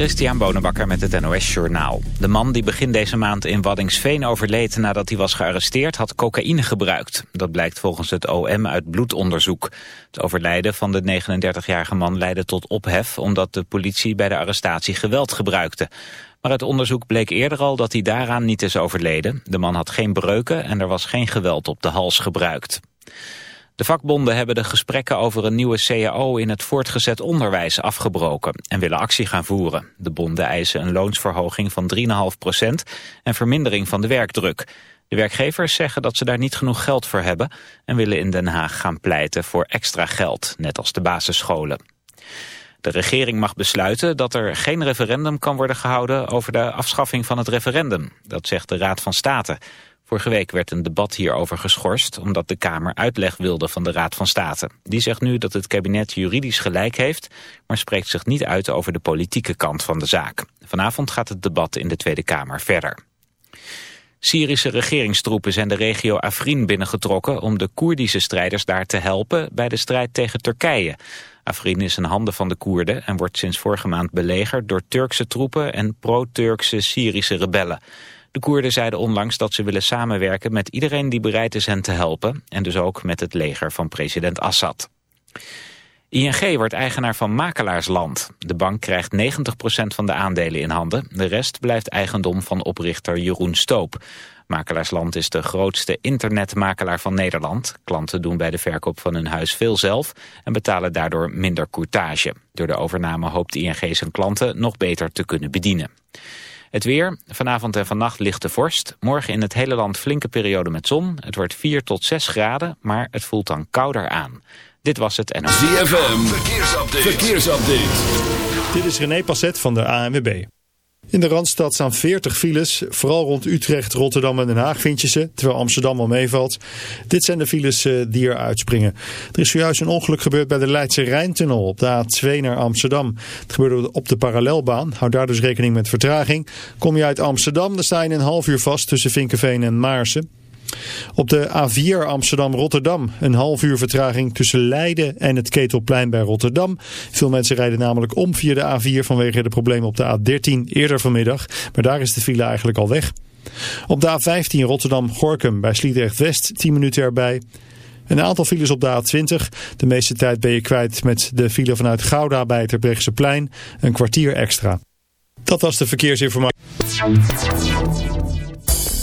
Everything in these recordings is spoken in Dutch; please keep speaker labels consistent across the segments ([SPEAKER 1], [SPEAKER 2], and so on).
[SPEAKER 1] Christian Bonenbakker met het NOS Journaal. De man die begin deze maand in Waddingsveen overleed nadat hij was gearresteerd had cocaïne gebruikt. Dat blijkt volgens het OM uit bloedonderzoek. Het overlijden van de 39-jarige man leidde tot ophef omdat de politie bij de arrestatie geweld gebruikte. Maar het onderzoek bleek eerder al dat hij daaraan niet is overleden. De man had geen breuken en er was geen geweld op de hals gebruikt. De vakbonden hebben de gesprekken over een nieuwe CAO in het voortgezet onderwijs afgebroken en willen actie gaan voeren. De bonden eisen een loonsverhoging van 3,5 procent en vermindering van de werkdruk. De werkgevers zeggen dat ze daar niet genoeg geld voor hebben en willen in Den Haag gaan pleiten voor extra geld, net als de basisscholen. De regering mag besluiten dat er geen referendum kan worden gehouden over de afschaffing van het referendum. Dat zegt de Raad van State. Vorige week werd een debat hierover geschorst omdat de Kamer uitleg wilde van de Raad van State. Die zegt nu dat het kabinet juridisch gelijk heeft, maar spreekt zich niet uit over de politieke kant van de zaak. Vanavond gaat het debat in de Tweede Kamer verder. Syrische regeringstroepen zijn de regio Afrin binnengetrokken om de Koerdische strijders daar te helpen bij de strijd tegen Turkije. Afrin is in handen van de Koerden en wordt sinds vorige maand belegerd door Turkse troepen en pro-Turkse Syrische rebellen. De Koerden zeiden onlangs dat ze willen samenwerken met iedereen die bereid is hen te helpen. En dus ook met het leger van president Assad. ING wordt eigenaar van Makelaarsland. De bank krijgt 90% van de aandelen in handen. De rest blijft eigendom van oprichter Jeroen Stoop. Makelaarsland is de grootste internetmakelaar van Nederland. Klanten doen bij de verkoop van hun huis veel zelf en betalen daardoor minder courtage. Door de overname hoopt ING zijn klanten nog beter te kunnen bedienen. Het weer, vanavond en vannacht lichte vorst. Morgen in het hele land flinke periode met zon. Het wordt 4 tot 6 graden, maar het voelt dan kouder aan. Dit was het en...
[SPEAKER 2] ZFM, verkeersupdate. verkeersupdate.
[SPEAKER 3] Dit is René Passet van de ANWB. In de Randstad staan 40 files. Vooral rond Utrecht, Rotterdam en Den Haag vind je ze. Terwijl Amsterdam al meevalt. Dit zijn de files eh, die er uitspringen. Er is zojuist een ongeluk gebeurd bij de Leidse Rijntunnel op de A2 naar Amsterdam. Het gebeurde op de parallelbaan. Houd daar dus rekening met vertraging. Kom je uit Amsterdam, dan sta je een half uur vast tussen Vinkenveen en Maarsen. Op de A4 Amsterdam-Rotterdam een half uur vertraging tussen Leiden en het Ketelplein bij Rotterdam. Veel mensen rijden namelijk om via de A4 vanwege de problemen op de A13 eerder vanmiddag. Maar daar is de file eigenlijk al weg. Op de A15 Rotterdam-Gorkum bij Sliedrecht-West 10 minuten erbij. Een aantal files op de A20. De meeste tijd ben je kwijt met de file vanuit Gouda bij het plein Een kwartier extra. Dat was de verkeersinformatie.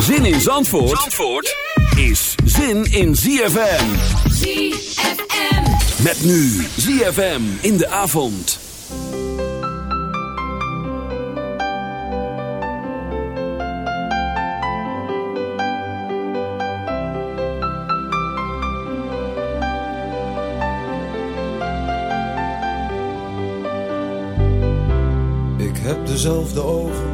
[SPEAKER 2] Zin in Zandvoort, Zandvoort is zin in ZFM.
[SPEAKER 4] ZFM.
[SPEAKER 2] Met nu ZFM in de avond.
[SPEAKER 5] Ik heb dezelfde ogen en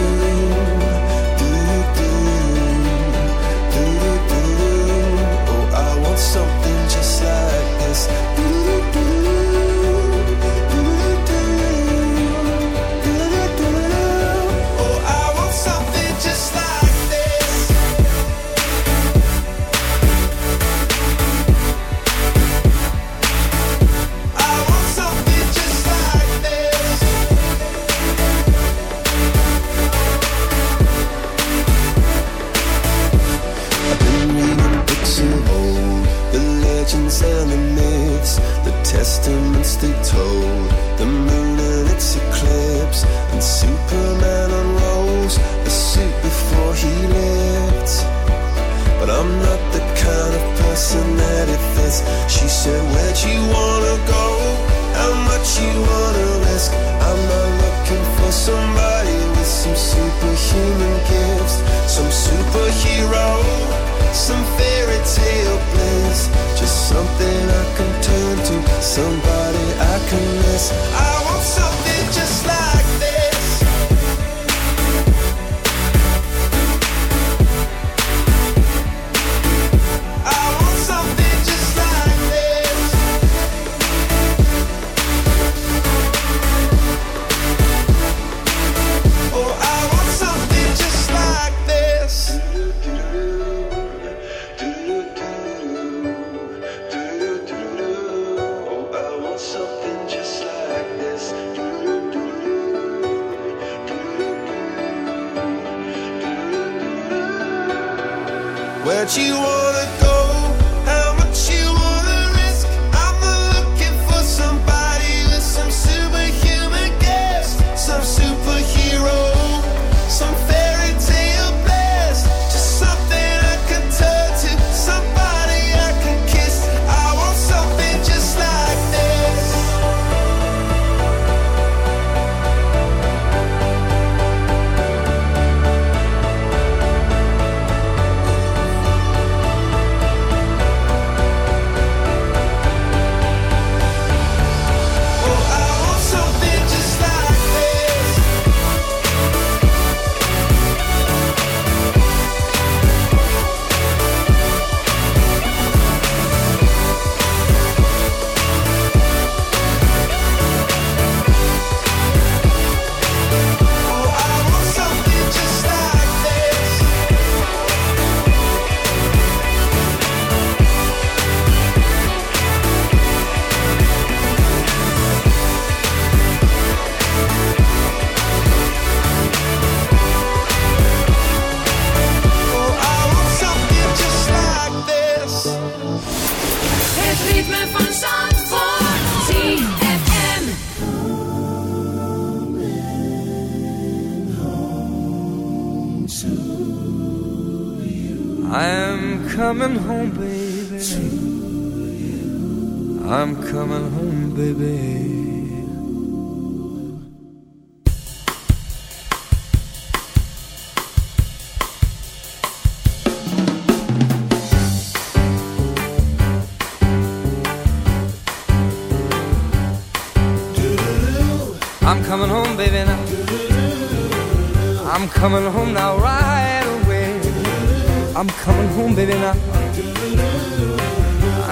[SPEAKER 6] so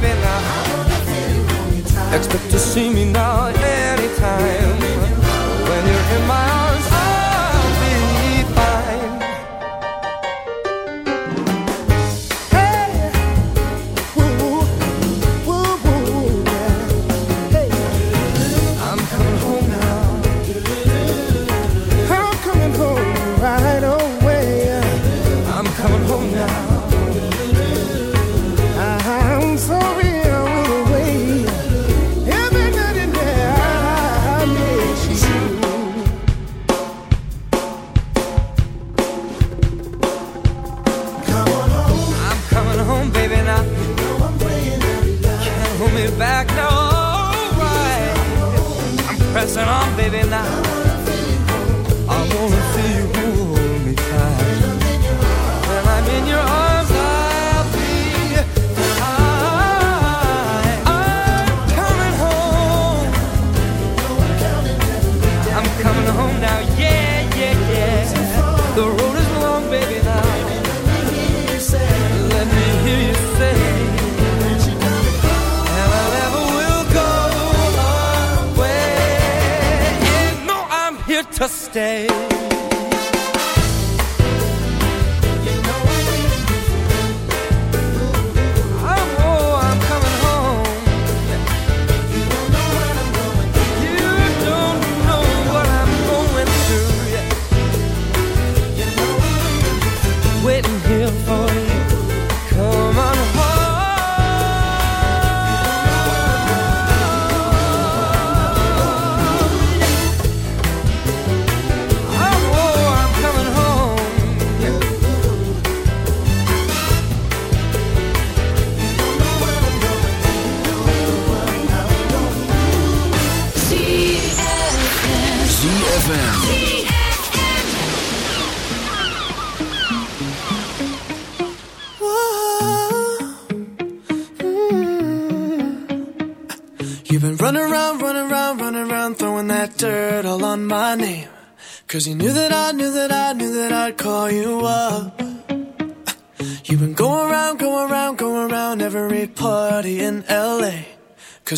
[SPEAKER 6] baby now. Expect to see me now anytime when you're in my to stay.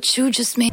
[SPEAKER 7] what you just made.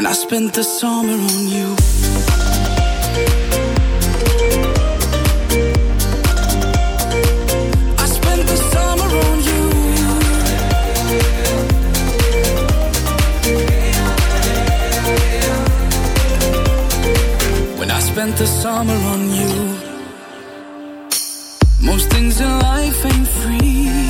[SPEAKER 8] When I spent the summer on you. I spent the summer on you. When I spent the summer on you. Most things in life ain't free.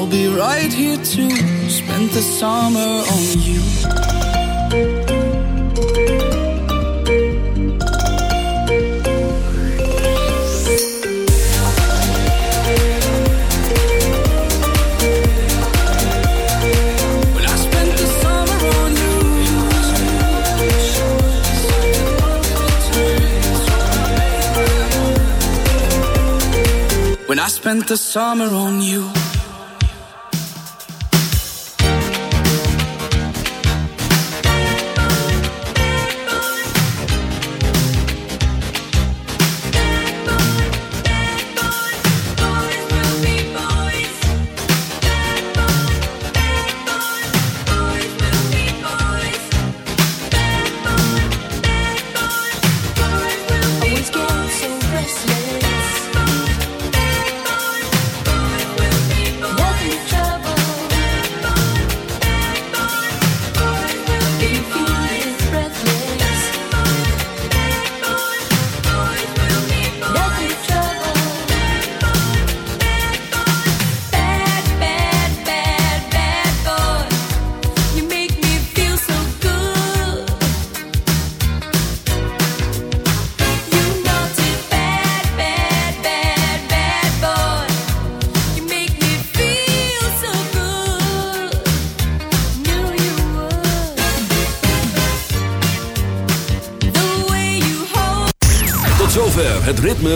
[SPEAKER 8] I'll be right here to spend the summer on you. When I spent the summer on you. When I spent the summer on you.